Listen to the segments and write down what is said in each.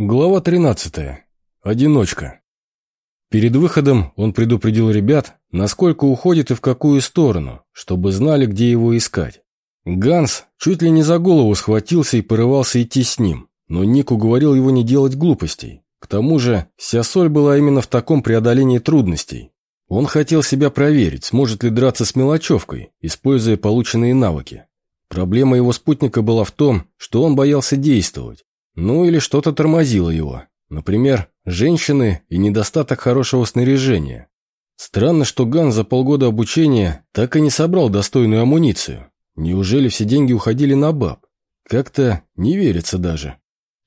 Глава 13. Одиночка. Перед выходом он предупредил ребят, насколько уходит и в какую сторону, чтобы знали, где его искать. Ганс чуть ли не за голову схватился и порывался идти с ним, но Ник уговорил его не делать глупостей. К тому же вся соль была именно в таком преодолении трудностей. Он хотел себя проверить, сможет ли драться с мелочевкой, используя полученные навыки. Проблема его спутника была в том, что он боялся действовать. Ну или что-то тормозило его. Например, женщины и недостаток хорошего снаряжения. Странно, что Ган за полгода обучения так и не собрал достойную амуницию. Неужели все деньги уходили на баб? Как-то не верится даже.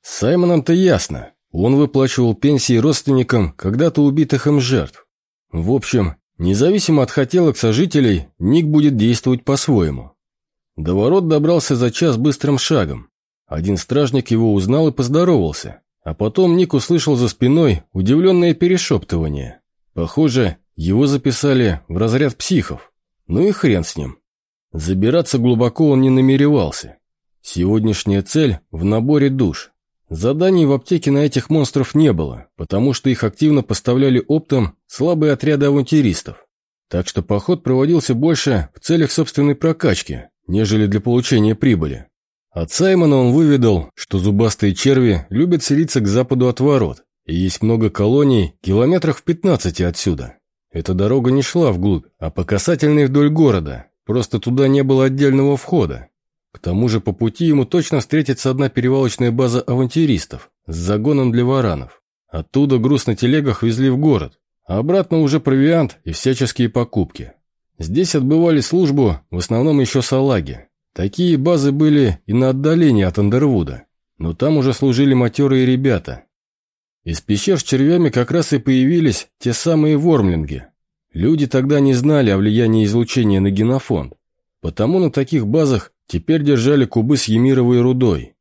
С Саймоном-то ясно. Он выплачивал пенсии родственникам когда-то убитых им жертв. В общем, независимо от хотелок сожителей, Ник будет действовать по-своему. До ворот добрался за час быстрым шагом. Один стражник его узнал и поздоровался, а потом Ник услышал за спиной удивленное перешептывание. Похоже, его записали в разряд психов. Ну и хрен с ним. Забираться глубоко он не намеревался. Сегодняшняя цель в наборе душ. Заданий в аптеке на этих монстров не было, потому что их активно поставляли оптом слабые отряды авантюристов. Так что поход проводился больше в целях собственной прокачки, нежели для получения прибыли. От Саймона он выведал, что зубастые черви любят селиться к западу от ворот, и есть много колоний километрах в 15 отсюда. Эта дорога не шла вглубь, а по касательной вдоль города, просто туда не было отдельного входа. К тому же по пути ему точно встретится одна перевалочная база авантюристов с загоном для варанов. Оттуда груз на телегах везли в город, а обратно уже провиант и всяческие покупки. Здесь отбывали службу в основном еще салаги, Такие базы были и на отдалении от Андервуда, но там уже служили матерые ребята. Из пещер с червями как раз и появились те самые вормлинги. Люди тогда не знали о влиянии излучения на генофонд, потому на таких базах теперь держали кубы с емировой рудой.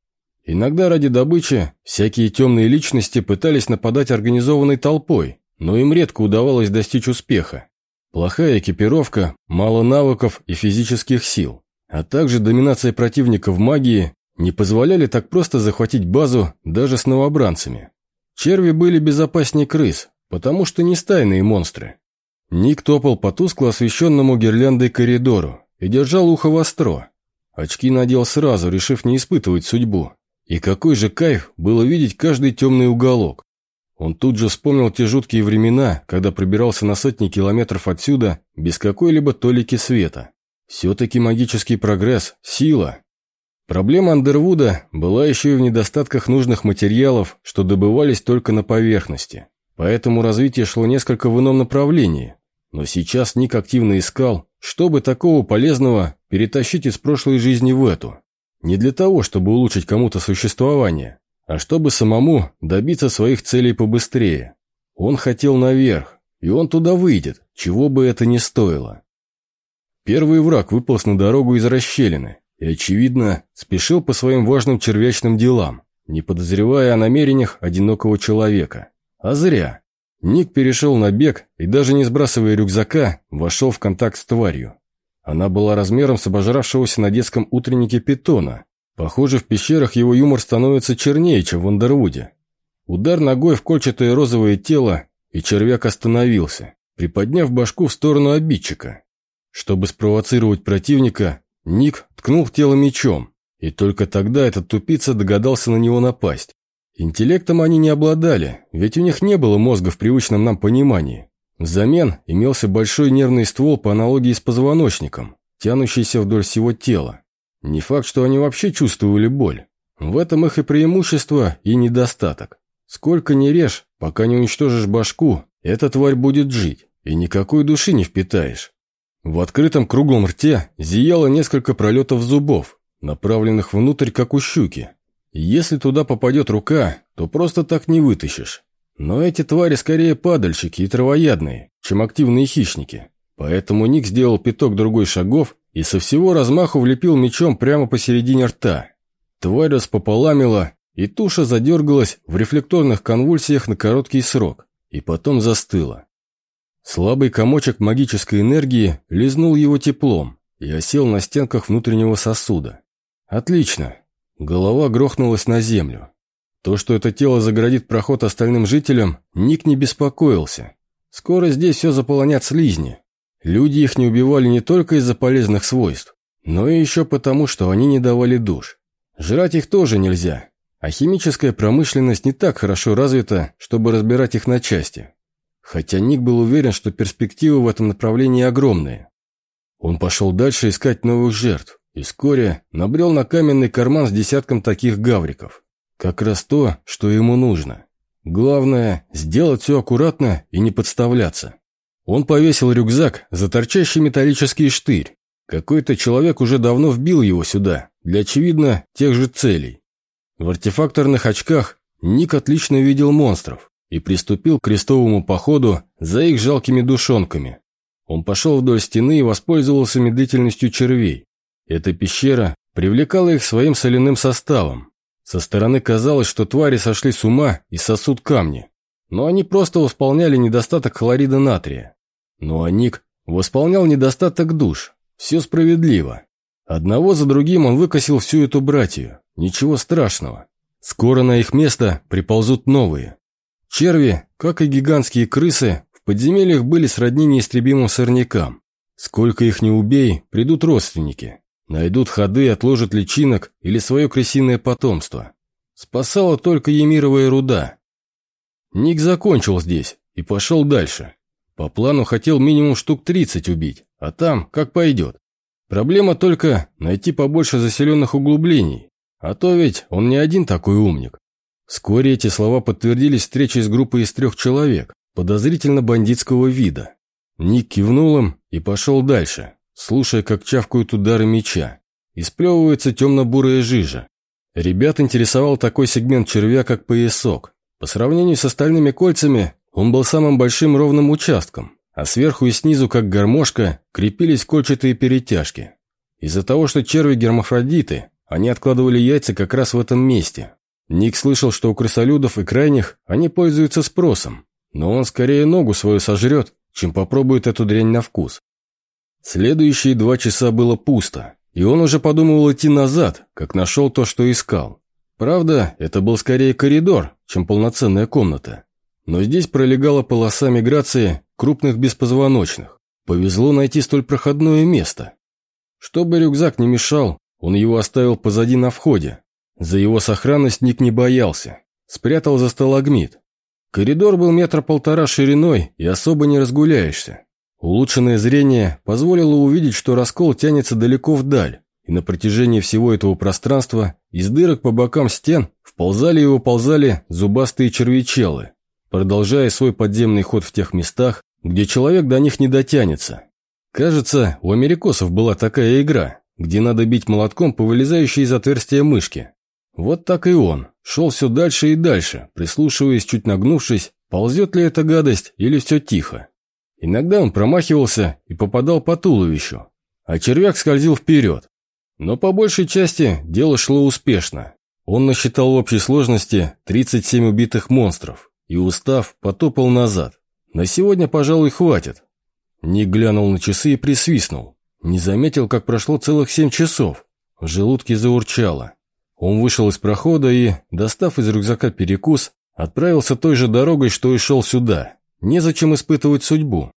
Иногда ради добычи всякие темные личности пытались нападать организованной толпой, но им редко удавалось достичь успеха. Плохая экипировка, мало навыков и физических сил а также доминация противника в магии не позволяли так просто захватить базу даже с новобранцами. Черви были безопаснее крыс, потому что не стайные монстры. Ник топал по тускло освещенному гирляндой коридору и держал ухо востро. Очки надел сразу, решив не испытывать судьбу. И какой же кайф было видеть каждый темный уголок. Он тут же вспомнил те жуткие времена, когда пробирался на сотни километров отсюда без какой-либо толики света. Все-таки магический прогресс – сила. Проблема Андервуда была еще и в недостатках нужных материалов, что добывались только на поверхности. Поэтому развитие шло несколько в ином направлении. Но сейчас Ник активно искал, чтобы такого полезного перетащить из прошлой жизни в эту. Не для того, чтобы улучшить кому-то существование, а чтобы самому добиться своих целей побыстрее. Он хотел наверх, и он туда выйдет, чего бы это ни стоило. Первый враг выполз на дорогу из расщелины и, очевидно, спешил по своим важным червячным делам, не подозревая о намерениях одинокого человека. А зря. Ник перешел на бег и, даже не сбрасывая рюкзака, вошел в контакт с тварью. Она была размером с обожравшегося на детском утреннике питона. Похоже, в пещерах его юмор становится чернее, чем в Андервуде. Удар ногой в кольчатое розовое тело, и червяк остановился, приподняв башку в сторону обидчика. Чтобы спровоцировать противника, Ник ткнул тело мечом, и только тогда этот тупица догадался на него напасть. Интеллектом они не обладали, ведь у них не было мозга в привычном нам понимании. Взамен имелся большой нервный ствол по аналогии с позвоночником, тянущийся вдоль всего тела. Не факт, что они вообще чувствовали боль. В этом их и преимущество, и недостаток. Сколько ни режь, пока не уничтожишь башку, эта тварь будет жить, и никакой души не впитаешь. В открытом круглом рте зияло несколько пролетов зубов, направленных внутрь, как у щуки. Если туда попадет рука, то просто так не вытащишь. Но эти твари скорее падальщики и травоядные, чем активные хищники. Поэтому Ник сделал пяток другой шагов и со всего размаху влепил мечом прямо посередине рта. Тварь распополамила, и туша задергалась в рефлекторных конвульсиях на короткий срок, и потом застыла. Слабый комочек магической энергии лизнул его теплом и осел на стенках внутреннего сосуда. Отлично. Голова грохнулась на землю. То, что это тело заградит проход остальным жителям, Ник не беспокоился. Скоро здесь все заполонят слизни. Люди их не убивали не только из-за полезных свойств, но и еще потому, что они не давали душ. Жрать их тоже нельзя, а химическая промышленность не так хорошо развита, чтобы разбирать их на части. Хотя Ник был уверен, что перспективы в этом направлении огромные. Он пошел дальше искать новых жертв и вскоре набрел на каменный карман с десятком таких гавриков. Как раз то, что ему нужно. Главное – сделать все аккуратно и не подставляться. Он повесил рюкзак за торчащий металлический штырь. Какой-то человек уже давно вбил его сюда, для, очевидно, тех же целей. В артефакторных очках Ник отлично видел монстров и приступил к крестовому походу за их жалкими душонками. Он пошел вдоль стены и воспользовался медлительностью червей. Эта пещера привлекала их своим соляным составом, со стороны казалось, что твари сошли с ума и сосут камни. Но они просто восполняли недостаток хлорида натрия. Ну а Ник восполнял недостаток душ. Все справедливо. Одного за другим он выкосил всю эту братью. Ничего страшного. Скоро на их место приползут новые. Черви, как и гигантские крысы, в подземельях были сродни неистребимым сорнякам. Сколько их не убей, придут родственники. Найдут ходы, отложат личинок или свое крысиное потомство. Спасала только емировая руда. Ник закончил здесь и пошел дальше. По плану хотел минимум штук 30 убить, а там как пойдет. Проблема только найти побольше заселенных углублений, а то ведь он не один такой умник. Вскоре эти слова подтвердились встречей с группой из трех человек, подозрительно бандитского вида. Ник кивнул им и пошел дальше, слушая, как чавкают удары меча. И сплевывается темно-бурая жижа. Ребят интересовал такой сегмент червя, как поясок. По сравнению с остальными кольцами, он был самым большим ровным участком, а сверху и снизу, как гармошка, крепились кольчатые перетяжки. Из-за того, что черви гермафродиты, они откладывали яйца как раз в этом месте. Ник слышал, что у крысолюдов и крайних они пользуются спросом, но он скорее ногу свою сожрет, чем попробует эту дрянь на вкус. Следующие два часа было пусто, и он уже подумывал идти назад, как нашел то, что искал. Правда, это был скорее коридор, чем полноценная комната. Но здесь пролегала полоса миграции крупных беспозвоночных. Повезло найти столь проходное место. Чтобы рюкзак не мешал, он его оставил позади на входе. За его сохранность Ник не боялся. Спрятал за сталагмит. Коридор был метра полтора шириной и особо не разгуляешься. Улучшенное зрение позволило увидеть, что раскол тянется далеко вдаль, и на протяжении всего этого пространства из дырок по бокам стен вползали и выползали зубастые червячелы, продолжая свой подземный ход в тех местах, где человек до них не дотянется. Кажется, у америкосов была такая игра, где надо бить молотком по вылезающей из отверстия мышки. Вот так и он, шел все дальше и дальше, прислушиваясь, чуть нагнувшись, ползет ли эта гадость или все тихо. Иногда он промахивался и попадал по туловищу, а червяк скользил вперед. Но по большей части дело шло успешно. Он насчитал в общей сложности 37 убитых монстров и, устав, потопал назад. На сегодня, пожалуй, хватит. Ник глянул на часы и присвистнул. Не заметил, как прошло целых семь часов. В желудке заурчало. Он вышел из прохода и, достав из рюкзака перекус, отправился той же дорогой, что и шел сюда. Незачем испытывать судьбу.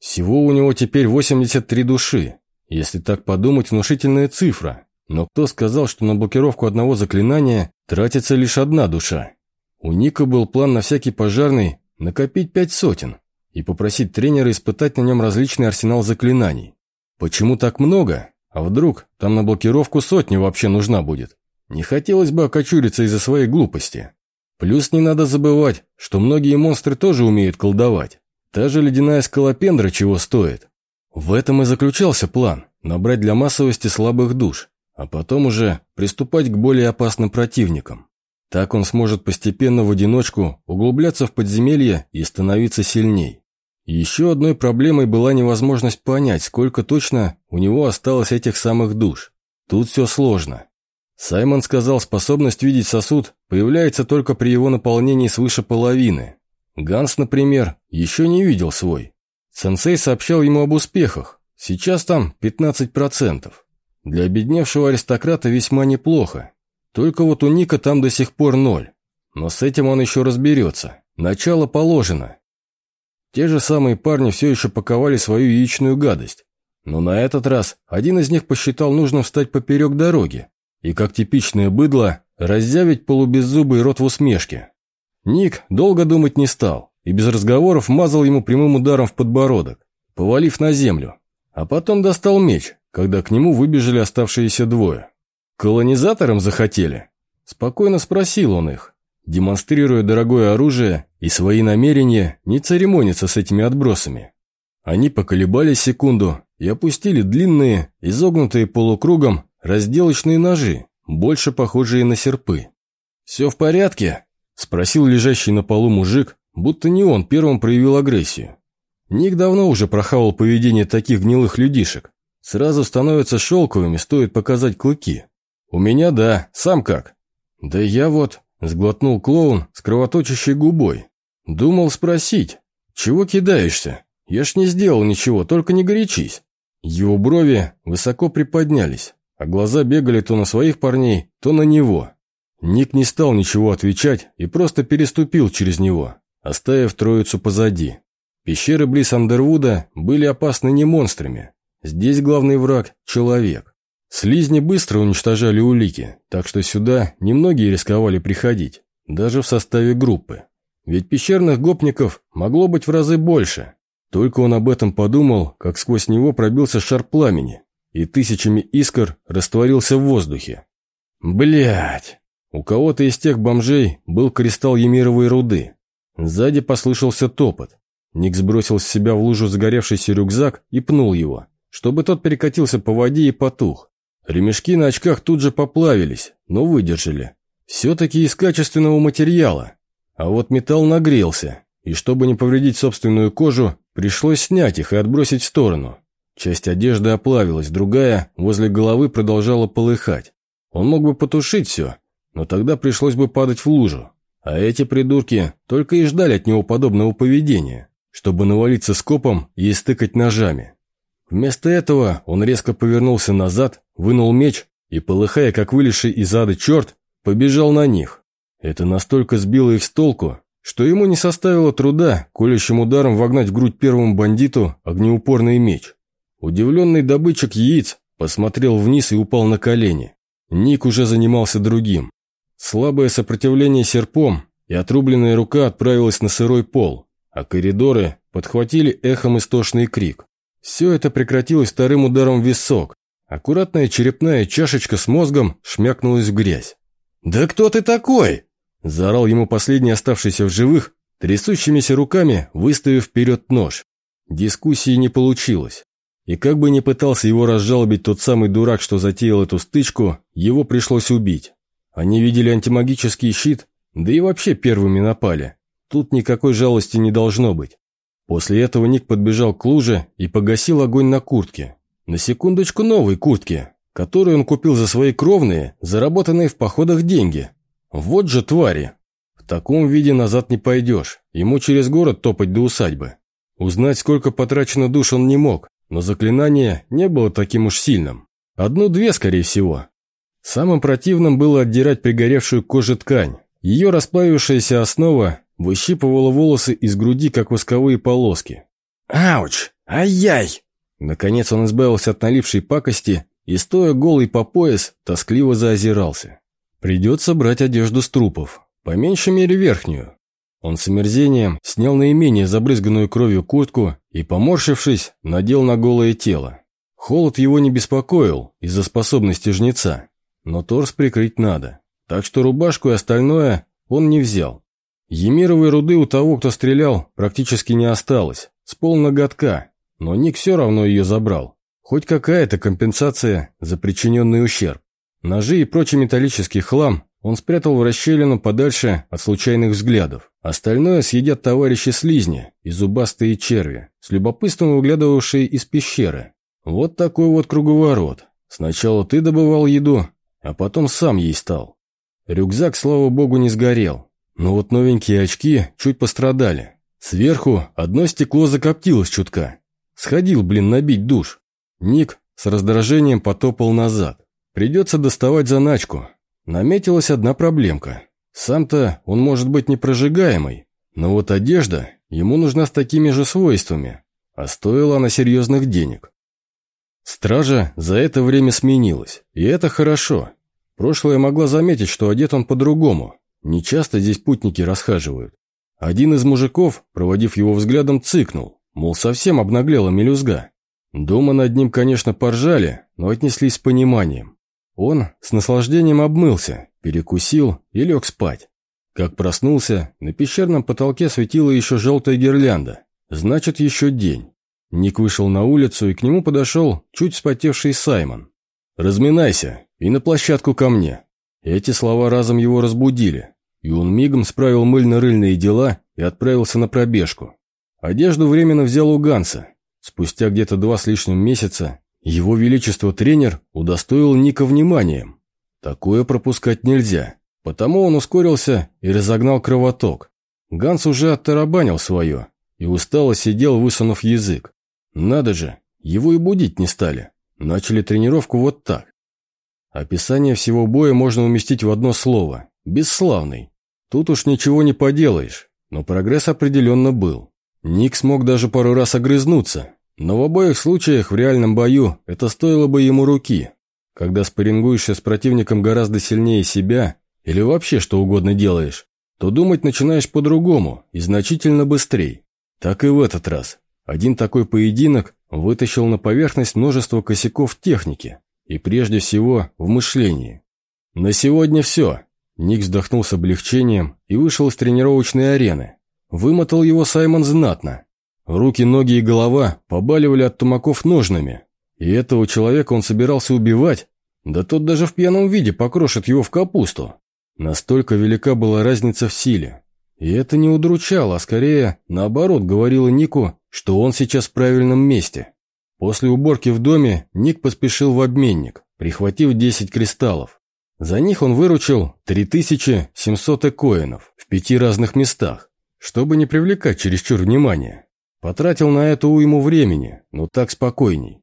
Всего у него теперь 83 души. Если так подумать, внушительная цифра. Но кто сказал, что на блокировку одного заклинания тратится лишь одна душа? У Ника был план на всякий пожарный накопить пять сотен и попросить тренера испытать на нем различный арсенал заклинаний. Почему так много? А вдруг там на блокировку сотни вообще нужна будет? Не хотелось бы окочуриться из-за своей глупости. Плюс не надо забывать, что многие монстры тоже умеют колдовать. Та же ледяная скалопендра чего стоит. В этом и заключался план – набрать для массовости слабых душ, а потом уже приступать к более опасным противникам. Так он сможет постепенно в одиночку углубляться в подземелье и становиться сильней. Еще одной проблемой была невозможность понять, сколько точно у него осталось этих самых душ. Тут все сложно. Саймон сказал, способность видеть сосуд появляется только при его наполнении свыше половины. Ганс, например, еще не видел свой. Сенсей сообщал ему об успехах. Сейчас там 15%. Для обедневшего аристократа весьма неплохо. Только вот у Ника там до сих пор ноль. Но с этим он еще разберется. Начало положено. Те же самые парни все еще паковали свою яичную гадость. Но на этот раз один из них посчитал нужным встать поперек дороги и, как типичное быдло, раззявить полубеззубый рот в усмешке. Ник долго думать не стал и без разговоров мазал ему прямым ударом в подбородок, повалив на землю. А потом достал меч, когда к нему выбежали оставшиеся двое. «Колонизаторам захотели?» Спокойно спросил он их, демонстрируя дорогое оружие и свои намерения не церемониться с этими отбросами. Они поколебались секунду и опустили длинные, изогнутые полукругом, разделочные ножи, больше похожие на серпы. «Все в порядке?» – спросил лежащий на полу мужик, будто не он первым проявил агрессию. Ник давно уже прохавал поведение таких гнилых людишек. Сразу становятся шелковыми, стоит показать клыки. «У меня да, сам как?» «Да я вот...» – сглотнул клоун с кровоточащей губой. «Думал спросить, чего кидаешься? Я ж не сделал ничего, только не горячись». Его брови высоко приподнялись, а глаза бегали то на своих парней, то на него. Ник не стал ничего отвечать и просто переступил через него, оставив троицу позади. Пещеры близ Андервуда были опасны не монстрами. Здесь главный враг – человек. Слизни быстро уничтожали улики, так что сюда немногие рисковали приходить, даже в составе группы. Ведь пещерных гопников могло быть в разы больше. Только он об этом подумал, как сквозь него пробился шар пламени, и тысячами искр растворился в воздухе. Блять! У кого-то из тех бомжей был кристалл емировой руды. Сзади послышался топот. Ник сбросил с себя в лужу загоревшийся рюкзак и пнул его, чтобы тот перекатился по воде и потух. Ремешки на очках тут же поплавились, но выдержали. Все-таки из качественного материала. А вот металл нагрелся, и чтобы не повредить собственную кожу, пришлось снять их и отбросить в сторону. Часть одежды оплавилась, другая возле головы продолжала полыхать. Он мог бы потушить все, но тогда пришлось бы падать в лужу. А эти придурки только и ждали от него подобного поведения, чтобы навалиться скопом и истыкать ножами. Вместо этого он резко повернулся назад, вынул меч и, полыхая, как вылезший из ада черт, побежал на них. Это настолько сбило их с толку, что ему не составило труда колющим ударом вогнать в грудь первому бандиту огнеупорный меч. Удивленный добытчик яиц посмотрел вниз и упал на колени. Ник уже занимался другим. Слабое сопротивление серпом, и отрубленная рука отправилась на сырой пол, а коридоры подхватили эхом истошный крик. Все это прекратилось вторым ударом в висок. Аккуратная черепная чашечка с мозгом шмякнулась в грязь. «Да кто ты такой?» Заорал ему последний оставшийся в живых, трясущимися руками выставив вперед нож. Дискуссии не получилось. И как бы ни пытался его разжалобить тот самый дурак, что затеял эту стычку, его пришлось убить. Они видели антимагический щит, да и вообще первыми напали. Тут никакой жалости не должно быть. После этого Ник подбежал к луже и погасил огонь на куртке. На секундочку новой куртке, которую он купил за свои кровные, заработанные в походах деньги. Вот же твари! В таком виде назад не пойдешь, ему через город топать до усадьбы. Узнать, сколько потрачено душ он не мог, но заклинание не было таким уж сильным. Одну-две, скорее всего. Самым противным было отдирать пригоревшую кожу ткань. Ее расплавившаяся основа выщипывала волосы из груди, как восковые полоски. «Ауч! Ай-яй!» Наконец он избавился от налившей пакости и, стоя голый по пояс, тоскливо заозирался. Придется брать одежду с трупов, по меньшей мере верхнюю. Он с омерзением снял наименее забрызганную кровью куртку и, поморщившись, надел на голое тело. Холод его не беспокоил из-за способности жнеца, но торс прикрыть надо, так что рубашку и остальное он не взял. Емировой руды у того, кто стрелял, практически не осталось, с полноготка, но Ник все равно ее забрал. Хоть какая-то компенсация за причиненный ущерб. Ножи и прочий металлический хлам он спрятал в расщелину подальше от случайных взглядов. Остальное съедят товарищи слизни и зубастые черви, с любопытством выглядывавшие из пещеры. Вот такой вот круговорот. Сначала ты добывал еду, а потом сам ей стал. Рюкзак, слава богу, не сгорел. Но вот новенькие очки чуть пострадали. Сверху одно стекло закоптилось чутка. Сходил, блин, набить душ. Ник с раздражением потопал назад. Придется доставать заначку. Наметилась одна проблемка. Сам-то он может быть непрожигаемый, но вот одежда ему нужна с такими же свойствами, а стоила она серьезных денег. Стража за это время сменилась, и это хорошо. Прошлое могла заметить, что одет он по-другому. Не часто здесь путники расхаживают. Один из мужиков, проводив его взглядом, цыкнул, мол, совсем обнаглела мелюзга. Дома над ним, конечно, поржали, но отнеслись с пониманием. Он с наслаждением обмылся, перекусил и лег спать. Как проснулся, на пещерном потолке светила еще желтая гирлянда. Значит, еще день. Ник вышел на улицу, и к нему подошел чуть вспотевший Саймон. «Разминайся и на площадку ко мне». Эти слова разом его разбудили, и он мигом справил мыльно-рыльные дела и отправился на пробежку. Одежду временно взял у Ганса. Спустя где-то два с лишним месяца его величество тренер удостоил Ника вниманием. Такое пропускать нельзя, потому он ускорился и разогнал кровоток. Ганс уже оттарабанил свое и устало сидел, высунув язык. Надо же, его и будить не стали. Начали тренировку вот так. Описание всего боя можно уместить в одно слово – бесславный. Тут уж ничего не поделаешь, но прогресс определенно был. Ник смог даже пару раз огрызнуться, но в обоих случаях в реальном бою это стоило бы ему руки. Когда спаррингуешься с противником гораздо сильнее себя, или вообще что угодно делаешь, то думать начинаешь по-другому и значительно быстрее. Так и в этот раз. Один такой поединок вытащил на поверхность множество косяков техники, и прежде всего в мышлении. «На сегодня все», Ник вздохнул с облегчением и вышел из тренировочной арены. Вымотал его Саймон знатно. Руки, ноги и голова побаливали от тумаков ножными. И этого человека он собирался убивать. Да тот даже в пьяном виде покрошит его в капусту. Настолько велика была разница в силе. И это не удручало, а скорее, наоборот, говорило Нику, что он сейчас в правильном месте. После уборки в доме Ник поспешил в обменник, прихватив 10 кристаллов. За них он выручил 3700 экоинов в пяти разных местах, чтобы не привлекать чересчур внимания. Потратил на это уйму времени, но так спокойней.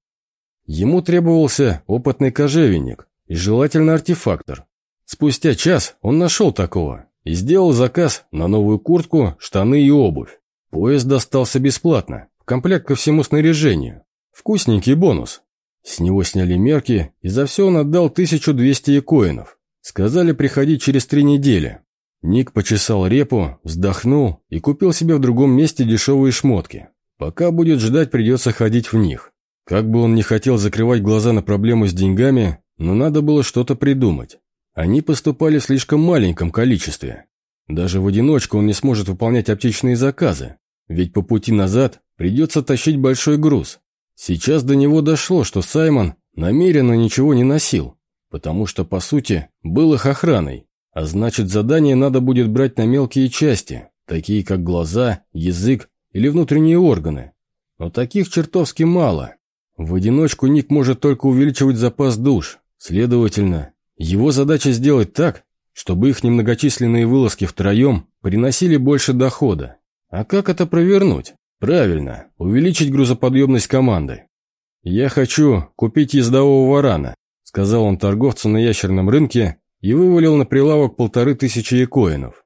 Ему требовался опытный кожевенник и желательно артефактор. Спустя час он нашел такого и сделал заказ на новую куртку, штаны и обувь. Поезд достался бесплатно, в комплект ко всему снаряжению. Вкусненький бонус. С него сняли мерки, и за все он отдал 1200 коинов. Сказали приходить через три недели. Ник почесал репу, вздохнул и купил себе в другом месте дешевые шмотки. Пока будет ждать, придется ходить в них. Как бы он ни хотел закрывать глаза на проблему с деньгами, но надо было что-то придумать. Они поступали в слишком маленьком количестве. Даже в одиночку он не сможет выполнять аптечные заказы, ведь по пути назад придется тащить большой груз, Сейчас до него дошло, что Саймон намеренно ничего не носил, потому что, по сути, был их охраной, а значит, задание надо будет брать на мелкие части, такие как глаза, язык или внутренние органы. Но таких чертовски мало. В одиночку Ник может только увеличивать запас душ, следовательно, его задача сделать так, чтобы их немногочисленные вылазки втроем приносили больше дохода. А как это провернуть? Правильно, увеличить грузоподъемность команды. Я хочу купить ездового варана, сказал он торговцу на ящерном рынке и вывалил на прилавок полторы тысячи коинов.